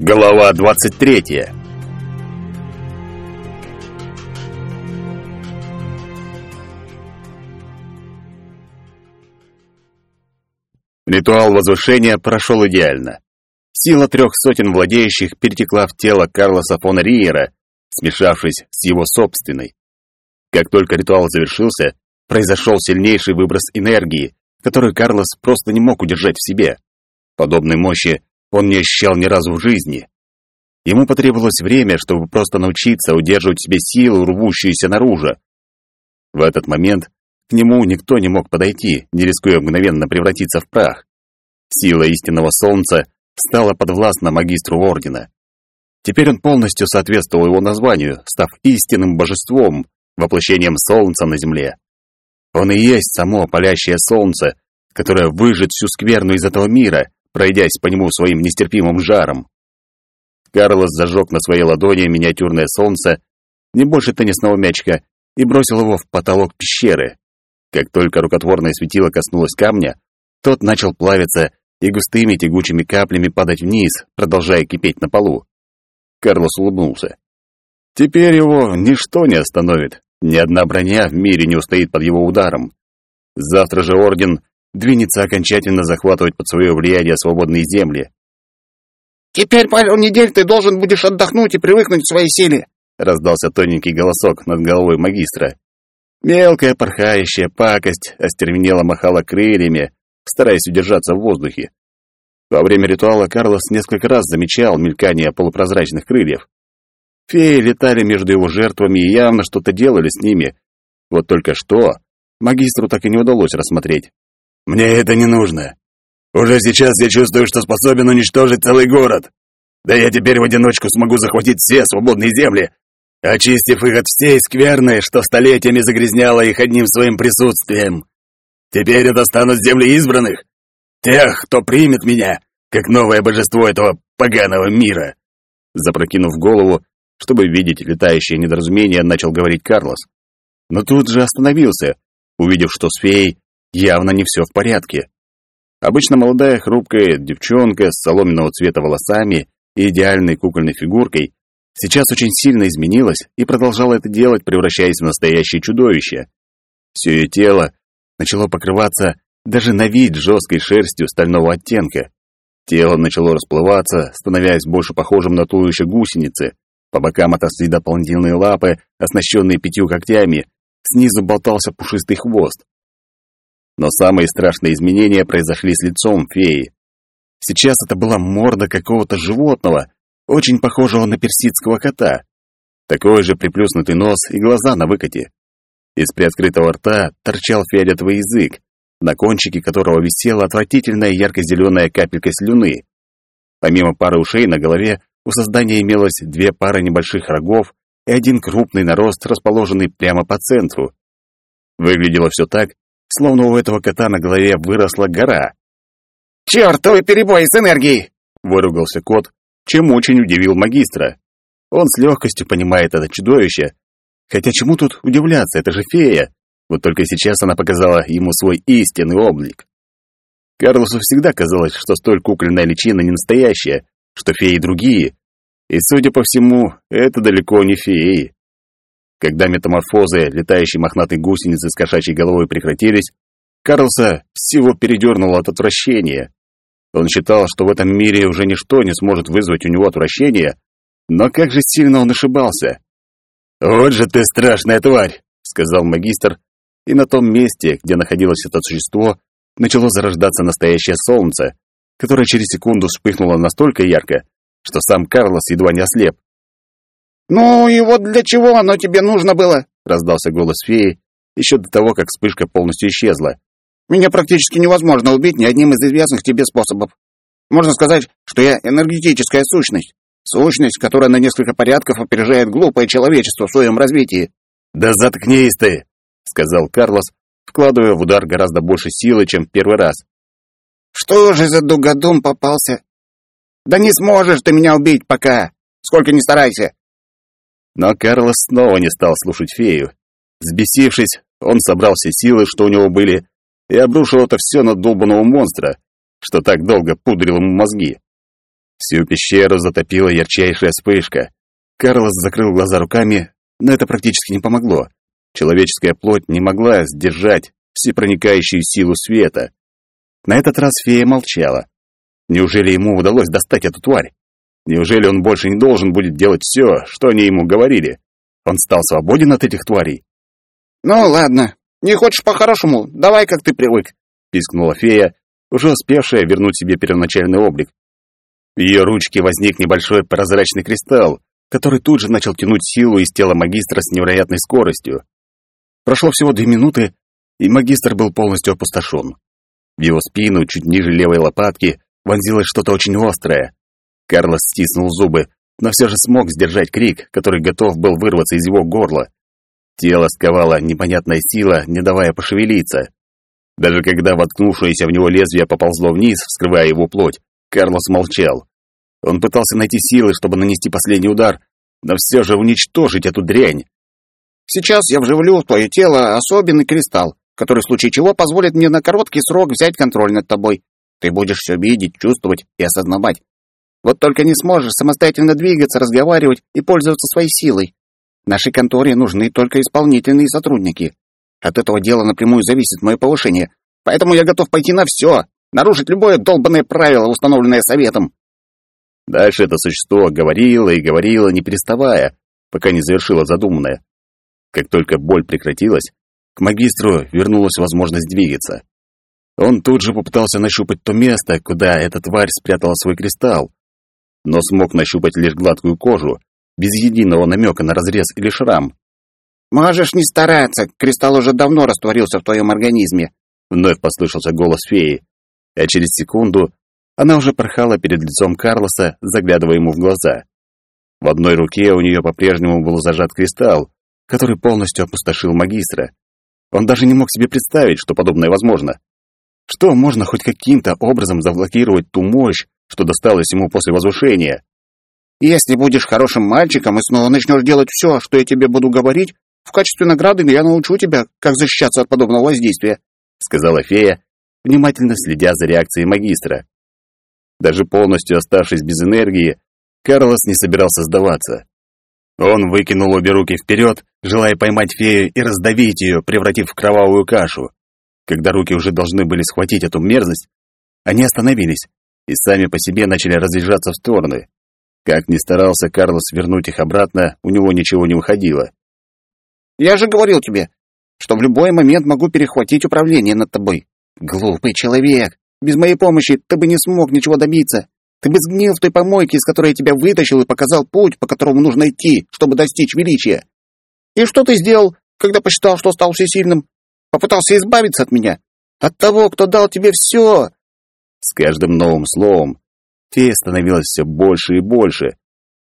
Глава 23. Ритуал возвышения прошел идеально. Сила трех сотен владеющих перетекла в тело Карлоса фон Риера, смешавшись с его собственной. Как только ритуал завершился, произошел сильнейший выброс энергии, который Карлос просто не мог удержать в себе. Подобной мощи он не ощущал ни разу в жизни. Ему потребовалось время, чтобы просто научиться удерживать в себе силу, рвущуюся наружу. В этот момент к нему никто не мог подойти, не рискуя мгновенно превратиться в прах. Сила истинного солнца стала подвластна магистру Ордена. Теперь он полностью соответствовал его названию, став истинным божеством, воплощением солнца на земле. Он и есть само палящее солнце, которое выжжет всю скверну из этого мира, пройдясь по нему своим нестерпимым жаром. Карлос зажег на своей ладони миниатюрное солнце, не больше теннисного мячика, и бросил его в потолок пещеры. Как только рукотворное светило коснулось камня, тот начал плавиться и густыми тягучими каплями падать вниз, продолжая кипеть на полу. Карлос улыбнулся. Теперь его ничто не остановит, ни одна броня в мире не устоит под его ударом. Завтра же Орден двинется окончательно захватывать под свое влияние свободные земли. «Теперь пару недель ты должен будешь отдохнуть и привыкнуть к своей силе», раздался тоненький голосок над головой магистра. Мелкая порхающая пакость остервенело махала крыльями, стараясь удержаться в воздухе. Во время ритуала Карлос несколько раз замечал мелькание полупрозрачных крыльев. Феи летали между его жертвами и явно что-то делали с ними. Вот только что магистру так и не удалось рассмотреть. «Мне это не нужно. Уже сейчас я чувствую, что способен уничтожить целый город. Да я теперь в одиночку смогу захватить все свободные земли, очистив их от всей скверны, что столетиями загрязняло их одним своим присутствием. Теперь это станут земли избранных, тех, кто примет меня, как новое божество этого поганого мира. Запрокинув голову, чтобы видеть летающее недоразумение, начал говорить Карлос. Но тут же остановился, увидев, что с феей явно не все в порядке. Обычно молодая хрупкая девчонка с соломенного цвета волосами и идеальной кукольной фигуркой сейчас очень сильно изменилась и продолжала это делать, превращаясь в настоящее чудовище. Все ее тело начало покрываться даже на вид жесткой шерстью стального оттенка. Тело начало расплываться, становясь больше похожим на туловище гусеницы. По бокам отросли дополнительные лапы, оснащенные пятью когтями. Снизу болтался пушистый хвост. Но самые страшные изменения произошли с лицом феи. Сейчас это была морда какого-то животного, очень похожего на персидского кота. Такой же приплюснутый нос и глаза на выкате. Из приоткрытого рта торчал фиолетовый язык, на кончике которого висела отвратительная ярко-зеленая капелька слюны. Помимо пары ушей на голове, у создания имелось две пары небольших рогов и один крупный нарост, расположенный прямо по центру. Выглядело все так, словно у этого кота на голове выросла гора. «Чёртовы перебои с энергией!» — выругался кот, чем очень удивил магистра. Он с легкостью понимает это чудовище, Хотя чему тут удивляться, это же фея. Вот только сейчас она показала ему свой истинный облик. Карлосу всегда казалось, что столь кукольная личина не настоящая, что феи другие. И, судя по всему, это далеко не феи. Когда метаморфозы летающей мохнатой гусеницы с кошачьей головой прекратились, Карлса всего передернуло от отвращения. Он считал, что в этом мире уже ничто не сможет вызвать у него отвращение, но как же сильно он ошибался. «Вот же ты страшная тварь!» — сказал магистр, и на том месте, где находилось это существо, начало зарождаться настоящее солнце, которое через секунду вспыхнуло настолько ярко, что сам Карлос едва не ослеп. «Ну и вот для чего оно тебе нужно было?» — раздался голос феи, еще до того, как вспышка полностью исчезла. «Меня практически невозможно убить ни одним из известных тебе способов. Можно сказать, что я энергетическая сущность. Сущность, которая на несколько порядков опережает глупое человечество в своем развитии. «Да заткнись ты!» — сказал Карлос, вкладывая в удар гораздо больше силы, чем в первый раз. «Что же за дугодум попался? Да не сможешь ты меня убить пока, сколько ни старайся!» Но Карлос снова не стал слушать фею. Взбесившись, он собрал все силы, что у него были, и обрушил это все на долбанного монстра, что так долго пудрил ему мозги. Всю пещеру затопила ярчайшая вспышка. Карлос закрыл глаза руками, но это практически не помогло. Человеческая плоть не могла сдержать всепроникающую силу света. На этот раз фея молчала. Неужели ему удалось достать эту тварь? Неужели он больше не должен будет делать все, что они ему говорили? Он стал свободен от этих тварей? «Ну, ладно. Не хочешь по-хорошему? Давай, как ты привык», — пискнула фея, уже успевшая вернуть себе первоначальный облик. В ее ручке возник небольшой прозрачный кристалл, который тут же начал тянуть силу из тела магистра с невероятной скоростью. Прошло всего две минуты, и магистр был полностью опустошен. В его спину, чуть ниже левой лопатки, вонзилось что-то очень острое. Карлос стиснул зубы, но все же смог сдержать крик, который готов был вырваться из его горла. Тело сковало непонятная сила, не давая пошевелиться. Даже когда воткнувшееся в него лезвие поползло вниз, вскрывая его плоть, Карлос молчал. Он пытался найти силы, чтобы нанести последний удар, но все же уничтожить эту дрянь. «Сейчас я вживлю в твое тело особенный кристалл, который в случае чего позволит мне на короткий срок взять контроль над тобой. Ты будешь все видеть, чувствовать и осознавать. Вот только не сможешь самостоятельно двигаться, разговаривать и пользоваться своей силой. Нашей конторе нужны только исполнительные сотрудники. От этого дела напрямую зависит мое повышение, поэтому я готов пойти на все, нарушить любое долбанное правило, установленное советом. Дальше это существо говорило и говорило, не переставая, пока не завершило задуманное. Как только боль прекратилась, к магистру вернулась возможность двигаться. Он тут же попытался нащупать то место, куда эта тварь спрятала свой кристалл, но смог нащупать лишь гладкую кожу, без единого намека на разрез или шрам. «Можешь не стараться, кристалл уже давно растворился в твоем организме», вновь послышался голос феи, а через секунду она уже порхала перед лицом Карлоса, заглядывая ему в глаза. В одной руке у нее по-прежнему был зажат кристалл, который полностью опустошил магистра. Он даже не мог себе представить, что подобное возможно. Что можно хоть каким-то образом заблокировать ту мощь, что досталось ему после возвышения? «Если будешь хорошим мальчиком и снова начнешь делать все, что я тебе буду говорить, в качестве награды я научу тебя, как защищаться от подобного воздействия», сказала фея, внимательно следя за реакцией магистра. Даже полностью оставшись без энергии, Карлос не собирался сдаваться. Он выкинул обе руки вперед, желая поймать фею и раздавить ее, превратив в кровавую кашу. Когда руки уже должны были схватить эту мерзость, они остановились и сами по себе начали разъезжаться в стороны. Как ни старался Карлос вернуть их обратно, у него ничего не выходило. «Я же говорил тебе, что в любой момент могу перехватить управление над тобой. Глупый человек! Без моей помощи ты бы не смог ничего добиться. Ты бы сгнил в той помойке, из которой я тебя вытащил и показал путь, по которому нужно идти, чтобы достичь величия. И что ты сделал, когда посчитал, что стал всесильным? Попытался избавиться от меня? От того, кто дал тебе все!» С каждым новым словом фея становилась все больше и больше,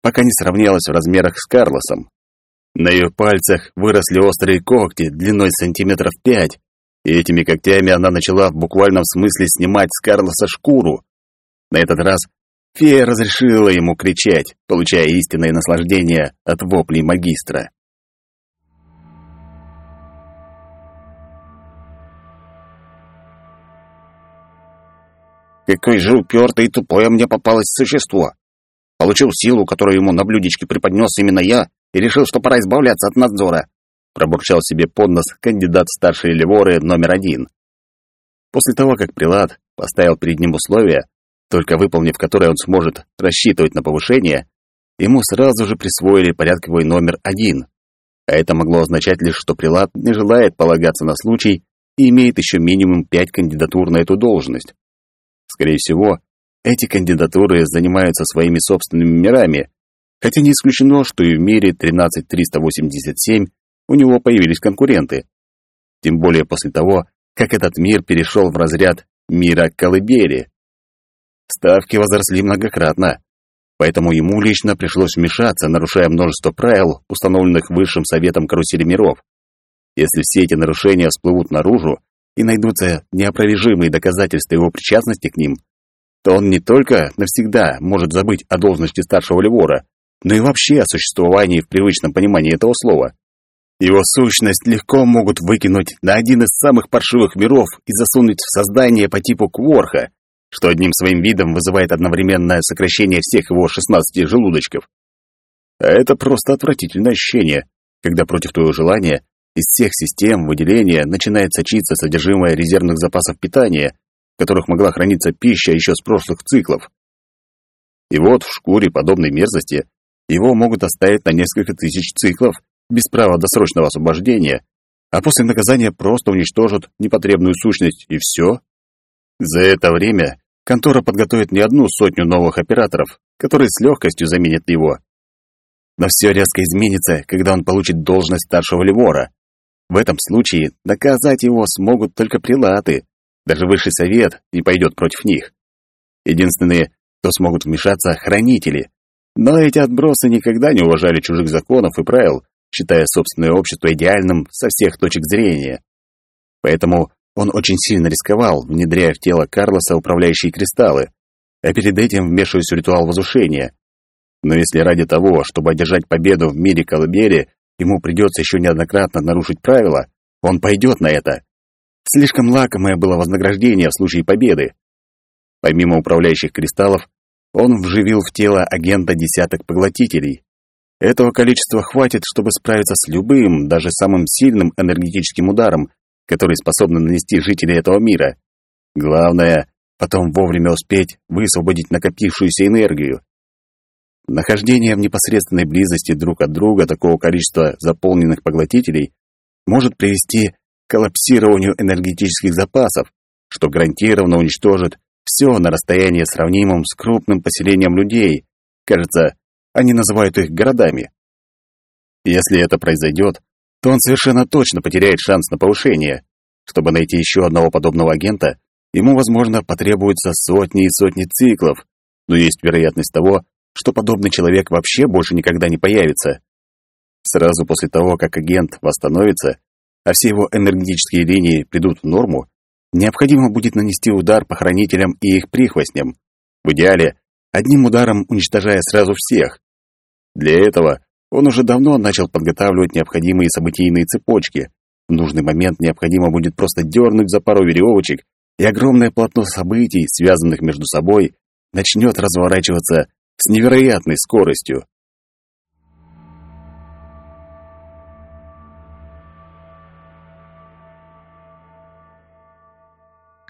пока не сравнялась в размерах с Карлосом. На ее пальцах выросли острые когти длиной сантиметров пять, и этими когтями она начала в буквальном смысле снимать с Карлоса шкуру. На этот раз фея разрешила ему кричать, получая истинное наслаждение от воплей магистра. Какой же упертое и тупое мне попалось существо. Получил силу, которую ему на блюдечке преподнес именно я, и решил, что пора избавляться от надзора пробурчал себе под нос кандидат в старшие леворы номер один. После того, как Прилад поставил перед ним условия, только выполнив которые он сможет рассчитывать на повышение, ему сразу же присвоили порядковый номер один. А это могло означать лишь, что Прилад не желает полагаться на случай и имеет еще минимум пять кандидатур на эту должность. Скорее всего, эти кандидатуры занимаются своими собственными мирами, хотя не исключено, что и в мире 13387 у него появились конкуренты. Тем более после того, как этот мир перешел в разряд мира колыбели. Ставки возросли многократно, поэтому ему лично пришлось вмешаться, нарушая множество правил, установленных Высшим Советом Карусели Миров. Если все эти нарушения всплывут наружу и найдутся неопровержимые доказательства его причастности к ним, то он не только навсегда может забыть о должности старшего Левора, но и вообще о существовании в привычном понимании этого слова. Его сущность легко могут выкинуть на один из самых паршивых миров и засунуть в создание по типу Кворха, что одним своим видом вызывает одновременное сокращение всех его 16 желудочков. А это просто отвратительное ощущение, когда против твоего желания из всех систем выделения начинает сочиться содержимое резервных запасов питания, в которых могла храниться пища еще с прошлых циклов. И вот в шкуре подобной мерзости его могут оставить на несколько тысяч циклов без права досрочного освобождения, а после наказания просто уничтожат непотребную сущность, и все. За это время контора подготовит не одну сотню новых операторов, которые с легкостью заменят его. Но все резко изменится, когда он получит должность старшего левора. В этом случае наказать его смогут только прилаты. Даже высший совет не пойдет против них. Единственные, кто смогут вмешаться, хранители. Но эти отбросы никогда не уважали чужих законов и правил, считая собственное общество идеальным со всех точек зрения. Поэтому он очень сильно рисковал, внедряя в тело Карлоса управляющие кристаллы, а перед этим вмешиваясь в ритуал возвышения. Но если ради того, чтобы одержать победу в мире колыбели, ему придется еще неоднократно нарушить правила, он пойдет на это. Слишком лакомое было вознаграждение в случае победы. Помимо управляющих кристаллов, он вживил в тело агента десяток поглотителей. Этого количества хватит, чтобы справиться с любым, даже самым сильным энергетическим ударом, который способны нанести жители этого мира. Главное — потом вовремя успеть высвободить накопившуюся энергию. Нахождение в непосредственной близости друг от друга такого количества заполненных поглотителей может привести к коллапсированию энергетических запасов, что гарантированно уничтожит все на расстоянии сравнимом с крупным поселением людей. Кажется, они называют их городами. Если это произойдет, то он совершенно точно потеряет шанс на повышение. Чтобы найти еще одного подобного агента, ему, возможно, потребуется сотни и сотни циклов, но есть вероятность того, что подобный человек вообще больше никогда не появится. Сразу после того, как агент восстановится, а все его энергетические линии придут в норму, необходимо будет нанести удар по хранителям и их прихвостням. В идеале, одним ударом уничтожая сразу всех. Для этого он уже давно начал подготавливать необходимые событийные цепочки. В нужный момент необходимо будет просто дернуть за пару веревочек, и огромное полотно событий, связанных между собой, начнет разворачиваться с невероятной скоростью.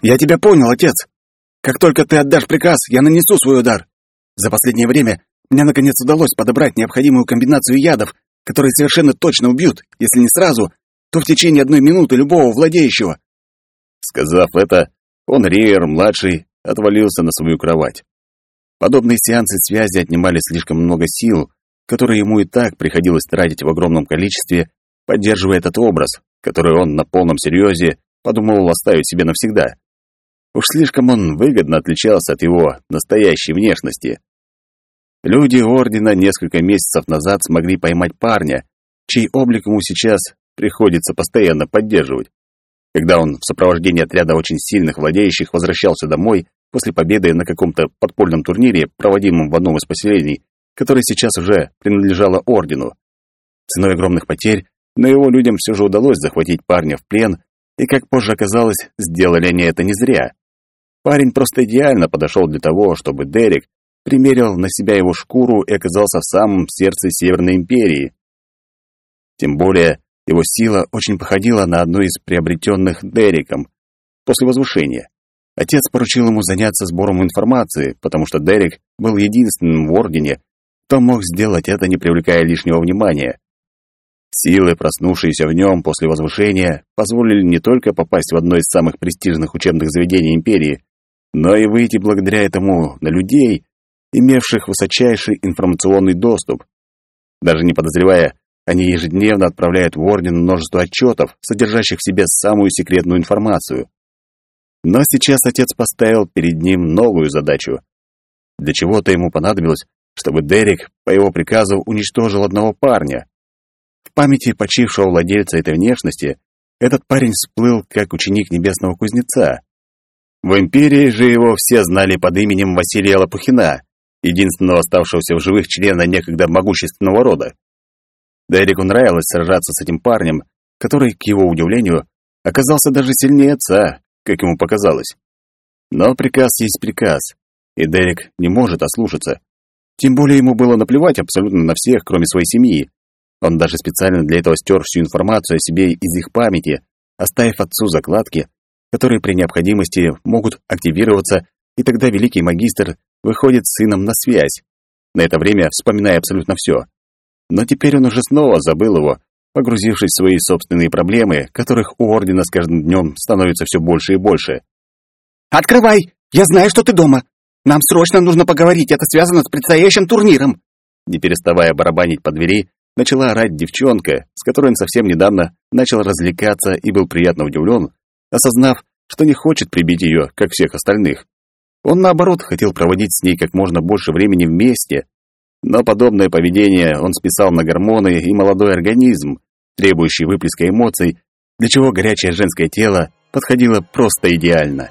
«Я тебя понял, отец. Как только ты отдашь приказ, я нанесу свой удар. За последнее время мне наконец удалось подобрать необходимую комбинацию ядов, которые совершенно точно убьют, если не сразу, то в течение одной минуты любого владеющего». Сказав это, он Риер-младший отвалился на свою кровать. Подобные сеансы связи отнимали слишком много сил, которые ему и так приходилось тратить в огромном количестве, поддерживая этот образ, который он на полном серьезе подумал оставить себе навсегда. Уж слишком он выгодно отличался от его настоящей внешности. Люди Ордена несколько месяцев назад смогли поймать парня, чей облик ему сейчас приходится постоянно поддерживать. Когда он в сопровождении отряда очень сильных владеющих возвращался домой, после победы на каком-то подпольном турнире, проводимом в одном из поселений, которое сейчас уже принадлежало ордену. Ценой огромных потерь, но его людям все же удалось захватить парня в плен, и, как позже оказалось, сделали они это не зря. Парень просто идеально подошел для того, чтобы Дерек примерил на себя его шкуру и оказался в самом сердце Северной империи. Тем более, его сила очень походила на одну из приобретенных Дереком после возвышения. Отец поручил ему заняться сбором информации, потому что Дерек был единственным в Ордене, кто мог сделать это, не привлекая лишнего внимания. Силы, проснувшиеся в нем после возвышения, позволили не только попасть в одно из самых престижных учебных заведений империи, но и выйти благодаря этому на людей, имевших высочайший информационный доступ. Даже не подозревая, они ежедневно отправляют в Орден множество отчетов, содержащих в себе самую секретную информацию. Но сейчас отец поставил перед ним новую задачу. Для чего-то ему понадобилось, чтобы Дерек по его приказу уничтожил одного парня. В памяти почившего владельца этой внешности этот парень всплыл как ученик небесного кузнеца. В империи же его все знали под именем Василия Лопухина, единственного оставшегося в живых члена некогда могущественного рода. Дереку нравилось сражаться с этим парнем, который, к его удивлению, оказался даже сильнее отца, как ему показалось. Но приказ есть приказ, и Дерек не может ослушаться. Тем более ему было наплевать абсолютно на всех, кроме своей семьи. Он даже специально для этого стер всю информацию о себе из их памяти, оставив отцу закладки, которые при необходимости могут активироваться, и тогда великий магистр выходит с сыном на связь, на это время вспоминая абсолютно все. Но теперь он уже снова забыл его, погрузившись в свои собственные проблемы, которых у Ордена с каждым днем становится все больше и больше. «Открывай! Я знаю, что ты дома! Нам срочно нужно поговорить, это связано с предстоящим турниром!» Не переставая барабанить по двери, начала орать девчонка, с которой он совсем недавно начал развлекаться и был приятно удивлен, осознав, что не хочет прибить ее, как всех остальных. Он, наоборот, хотел проводить с ней как можно больше времени вместе, но подобное поведение он списал на гормоны и молодой организм, требующий выплеска эмоций, для чего горячее женское тело подходило просто идеально.